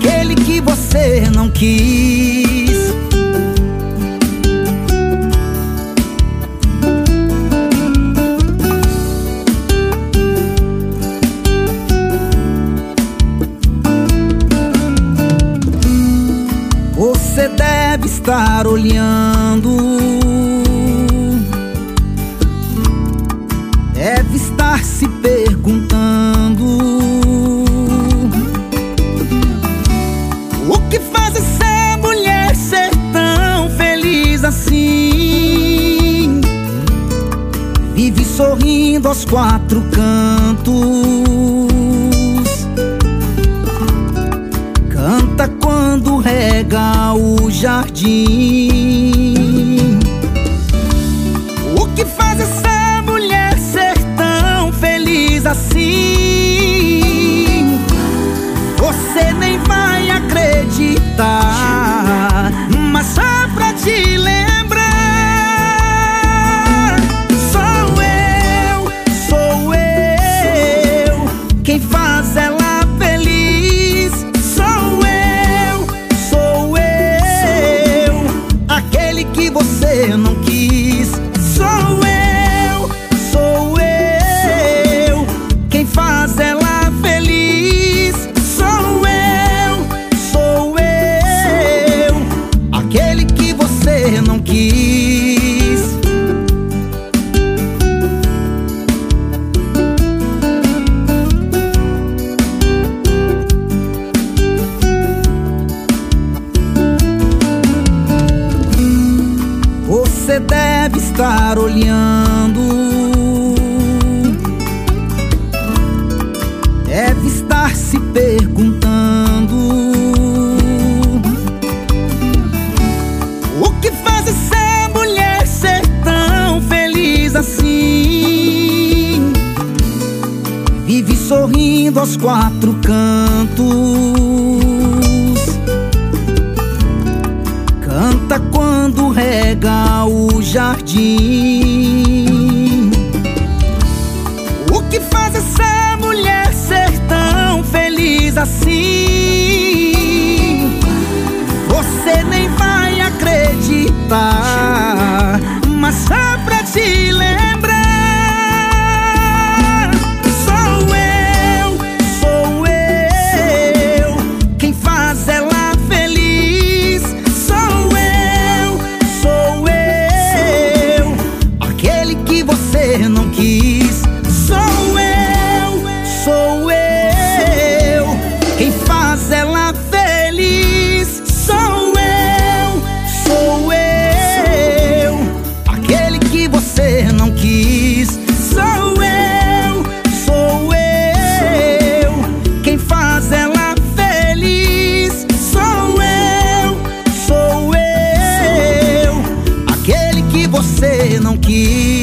aquele que você não quis. Você deve estar olhando ouvindo aos quatro cantos. Canta quando rega o jardim. deve estar olhando. Deve estar se perguntando: O que faz essa mulher ser tão feliz assim? Vive sorrindo aos quatro cantos. jardim. Quem faz ela feliz sou eu, sou eu. Aquele que você não quis sou eu, sou eu. Quem faz ela feliz sou eu, sou eu. Aquele que você não quis.